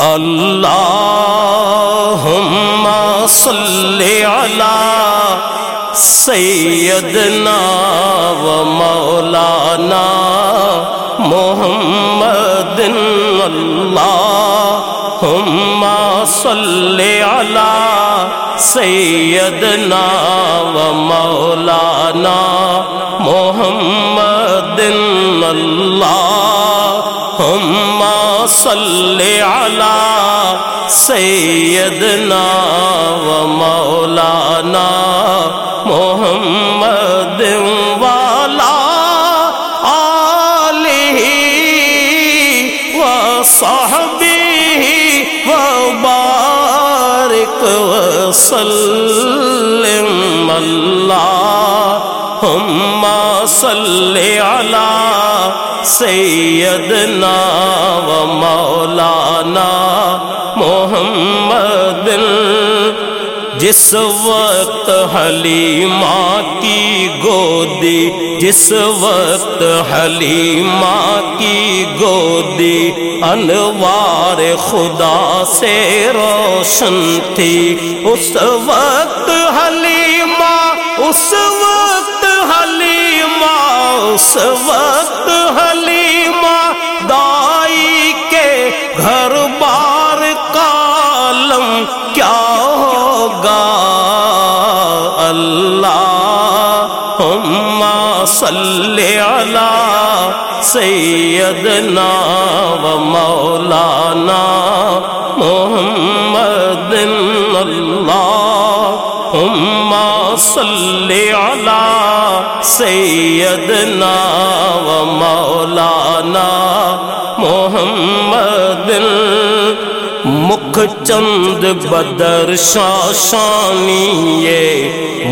اللهم صل على سيدنا ومولانا محمد اللهم صل على سيدنا ومولانا محمد اللهم صل على سيدنا ومولانا محمد والا آله وصحبه وبارك وسلم اللهم صل على سیدنا و مولانا محمد، جس وقت حلیمہ کی گودی، جس وقت حلیمہ کی گودی، انوار خدا سے روشن تھی۔ اس وقت حلیمہ، اس وقت اس وقت حلیمہ دائی کے گھر بار کالم کیا ہوگا؟ اللہ صلی علی سیدنا و مولانا محمد اللہ صلی علی سیدنا و مولانا محمد مکھ چند بدر شاشانی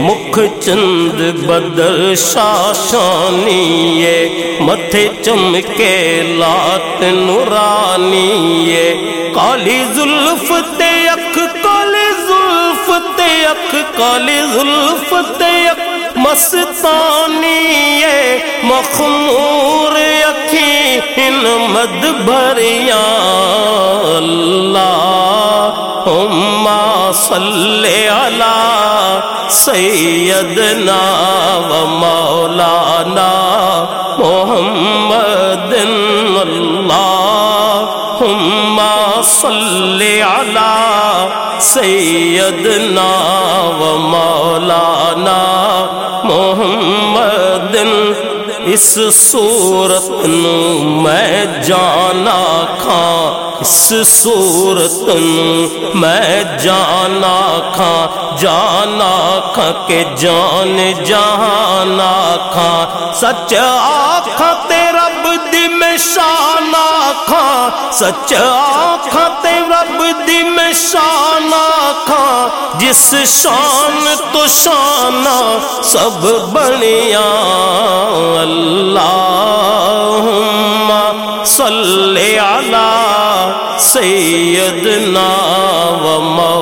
مکھ چند بدر شاشانی متھے چمکے لات نورانی کالی زلف تے اکھ، کالی زلف تے اکھ، کالی زلف تے اکھ۔ مستانی مخمور اکھی ان مد بھریاں اللہ صلی علی سیدنا و مولانا محمد، اللہم صلی علی سیدنا و مولانا اس صورت نو میں جانا کھاں، اس صورت نو میں جانا کھاں جانا کھاں کے جان جانا کھاں۔ سچ آکھاں تیرا میں شانا کھاں سچ آکھاں تے رب دی میں شانا کھاں جس شان تو شانہ سب بنیا اللہم صلی علی سیدنا و مولانا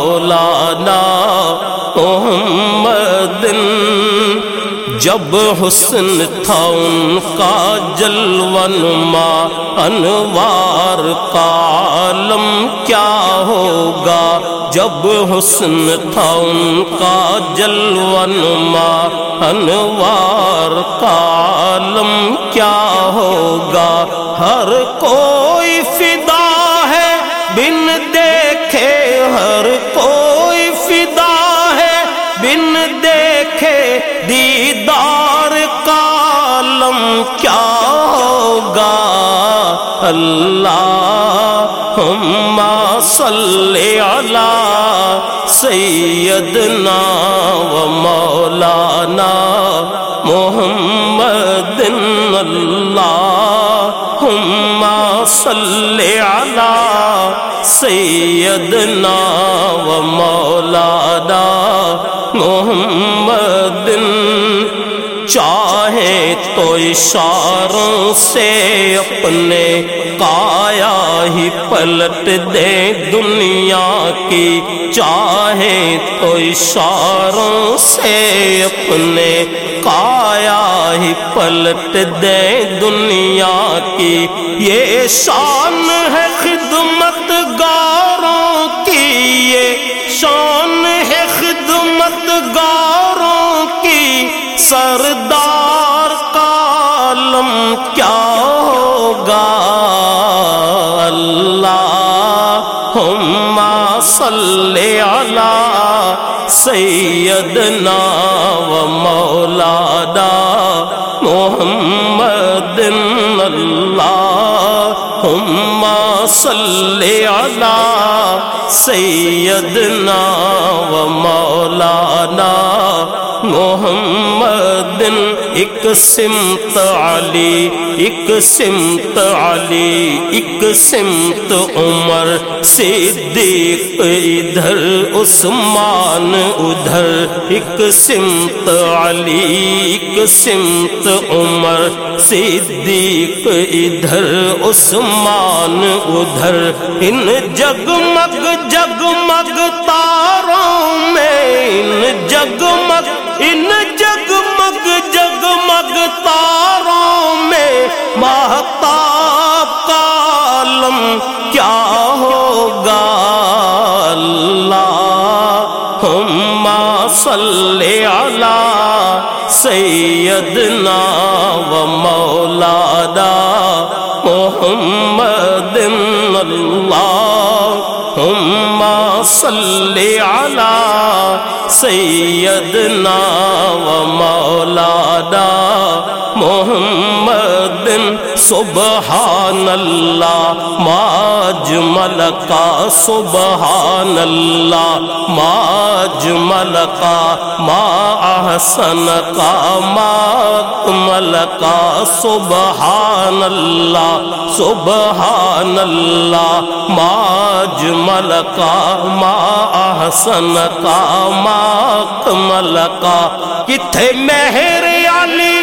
جب حسن تھا ان کا جلون ماں انوار کا عالم کیا ہوگا؟ جب حسن تھا ان کا جلون ماں انوار کا عالم کیا ہوگا؟ ہر کوئی دیدار کالم کیا ہوگا؟ اللہ صلی علی سیدنا و مولانا محمد اللہ صلی علی سیدنا و مولانا محمد چاہے تو اشاروں سے اپنے کایا ہی پلٹ دے دنیا کی۔ چاہے تو اشاروں سے اپنے کایا ہی پلٹ دے دنیا کی۔ یہ شان ہے خدمت گار۔ صلی علی سیدنا و مولانا محمد اللہ صلی علی سیدنا و مولانا محمد، ایک سمت علی، ایک سمت علی، ایک سمت عمر، صدیق ادھر، عثمان ادھر، ایک سمت علی، ایک سمت عمر، صدیق ادھر، عثمان ادھر۔ ان جگمگ جگمگ تاروں میں، ان جگمگ ان جگمگ جگمگ تاروں میں محتاب کالم کیا ہوگا؟ اللہ ہم صلی علی سیدنا و مولانا محمد اللہ ہم صلی علی سیدنا و مولانا سبحان اللہ ماج ملکا سبحان اللہ ماج ملکا ما احسن کا، ما ملکا سبحان اللہ سبحان اللہ ماج ملکا ما احسن کا، ما ملکا کتھے مہر علی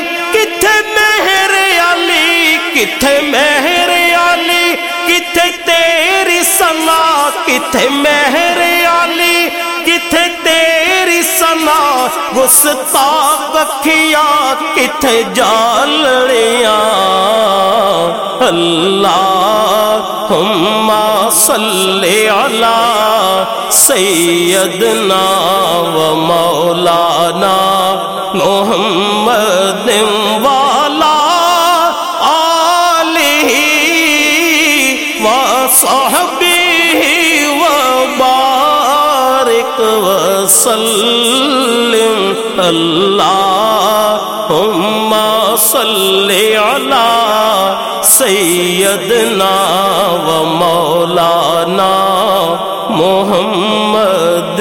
کتھے مہر علی کتھے تیری سنا کتھے مہر علی کتھے تیری سنا گستاخ کیا کتھے جالڑیاں اللہ ہم صلی علی سیدنا و مولانا محمد و صحبہ و بارک وسلم. اللہ صل على علی سیدنا و مولانا محمد